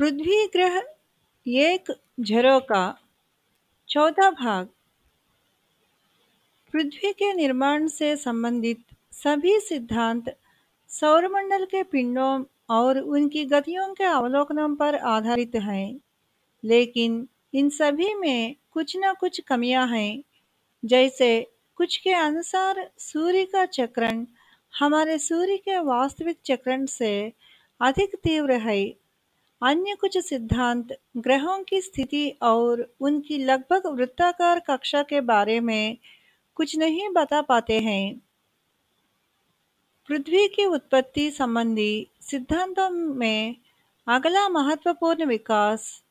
पृथ्वी ग्रह एक झरोका चौथा भाग। पृथ्वी के निर्माण से संबंधित सभी सिद्धांत सौरमंडल के पिंडों और उनकी गतियों के अवलोकनों पर आधारित हैं, लेकिन इन सभी में कुछ न कुछ कमियाँ हैं, जैसे कुछ के अनुसार सूर्य का चक्रण हमारे सूर्य के वास्तविक चक्रण से अधिक तीव्र है अन्य कुछ सिद्धांत, ग्रहों की स्थिति और उनकी लगभग वृत्ताकार कक्षा के बारे में कुछ नहीं बता पाते हैं। पृथ्वी की उत्पत्ति संबंधी सिद्धांतों में अगला महत्वपूर्ण विकास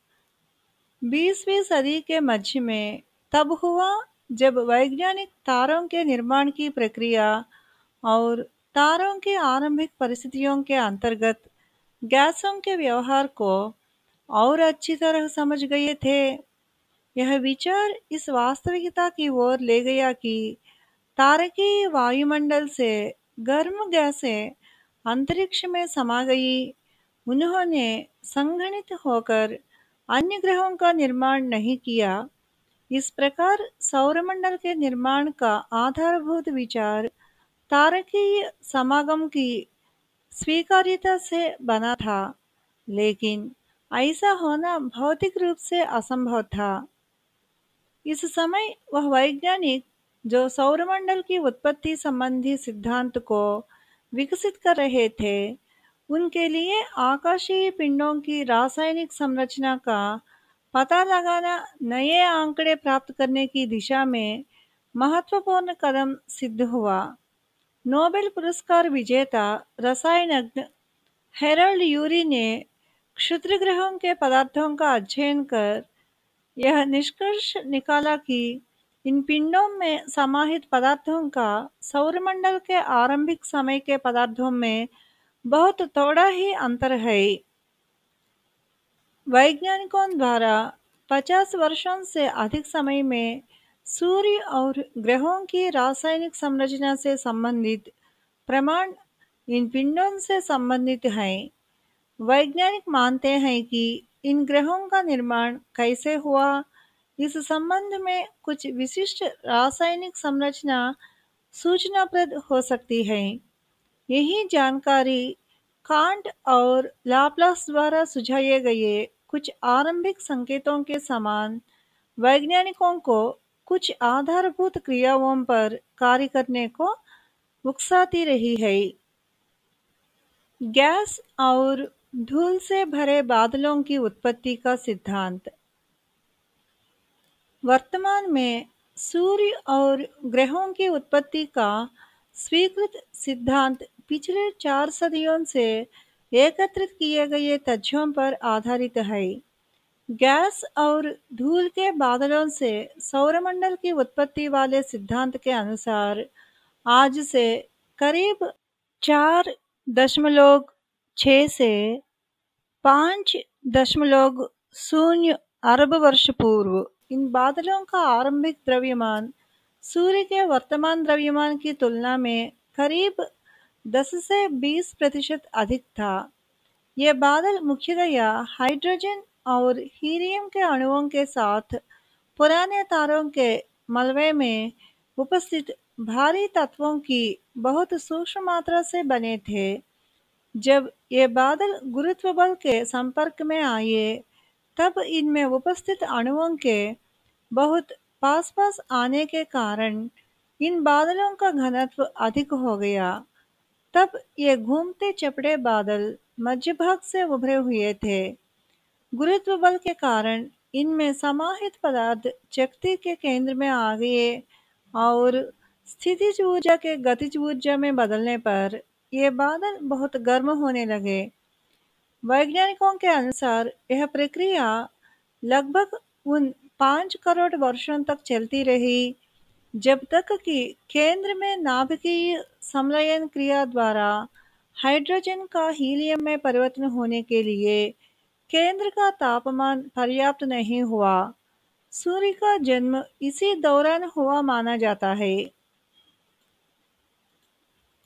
20वीं सदी के मध्य में तब हुआ जब वैज्ञानिक तारों के निर्माण की प्रक्रिया और तारों की आरंभिक परिस्थितियों के अंतर्गत गैसों के व्यवहार को और अच्छी तरह समझ गए थे। यह विचार इस वास्तविकता की ओर ले गया कि तारकीय वायुमंडल से गर्म गैसें अंतरिक्ष में समा गई। उन्होंने संगणित होकर अन्य ग्रहों का निर्माण नहीं किया। इस प्रकार सौरमंडल के निर्माण का आधारभूत विचार तारकीय समागम की स्वीकार्यता से बना था, लेकिन ऐसा होना भौतिक रूप से असंभव था। इस समय वह वैज्ञानिक जो सौरमंडल की उत्पत्ति संबंधी सिद्धांत को विकसित कर रहे थे, उनके लिए आकाशीय पिंडों की रासायनिक संरचना का पता लगाना नए आंकड़े प्राप्त करने की दिशा में महत्वपूर्ण कदम सिद्ध हुआ। नोबेल पुरस्कार विजेता रसायनज्ञ हेरल्ड यूरी ने क्षुद्र ग्रहों के पदार्थों का अध्ययन कर यह निष्कर्ष निकाला कि इन पिंडों में समाहित पदार्थों का सौरमंडल के आरंभिक समय के पदार्थों में बहुत थोड़ा ही अंतर है। वैज्ञानिकों द्वारा 50 वर्षों से अधिक समय में सूर्य और ग्रहों की रासायनिक संरचना से संबंधित प्रमाण इन पिंडों से संबंधित हैं। वैज्ञानिक मानते हैं कि इन ग्रहों का निर्माण कैसे हुआ? इस संबंध में कुछ विशिष्ट रासायनिक संरचना सूचनाप्रद हो सकती है। यही जानकारी कांट और लाप्लास द्वारा सुझाए गए कुछ आरंभिक संकेतों के समान वैज्ञानिकों को कुछ आधारभूत क्रियाओं पर कार्य करने को उकसाती रही है। गैस और धूल से भरे बादलों की उत्पत्ति का सिद्धांत। वर्तमान में सूर्य और ग्रहों की उत्पत्ति का स्वीकृत सिद्धांत पिछले चार सदियों से एकत्रित किए गए तथ्यों पर आधारित है। गैस और धूल के बादलों से सौरमंडल की उत्पत्ति वाले सिद्धांत के अनुसार आज से करीब चार दशमलव छ से पाँच दशमलव शून्य अरब वर्ष पूर्व। इन बादलों का आरंभिक द्रव्यमान सूर्य के वर्तमान द्रव्यमान की तुलना में करीब 10 से 20 प्रतिशत अधिक था। ये बादल मुख्यतया हाइड्रोजन और हीलियम के अणुओं के साथ पुराने तारों के मलबे में उपस्थित भारी तत्वों की बहुत सूक्ष्म मात्रा से बने थे। जब ये बादल गुरुत्व बल के संपर्क में आए, तब इनमें उपस्थित अणुओं के बहुत पास पास आने के कारण इन बादलों का घनत्व अधिक हो गया। तब ये घूमते चपड़े बादल मध्य भाग से उभरे हुए थे। गुरुत्व बल के कारण इनमें समाहित पदार्थ शक्ति के केंद्र में आ गए और स्थितिज ऊर्जा के गतिज ऊर्जा में बदलने पर ये बादल बहुत गर्म होने लगे। वैज्ञानिकों के अनुसार यह प्रक्रिया लगभग उन पाँच करोड़ वर्षों तक चलती रही, जब तक कि केंद्र में नाभिकीय समलयन क्रिया द्वारा हाइड्रोजन का हीलियम में परिवर्तन होने के लिए केंद्र का तापमान पर्याप्त नहीं हुआ। सूर्य का जन्म इसी दौरान हुआ माना जाता है।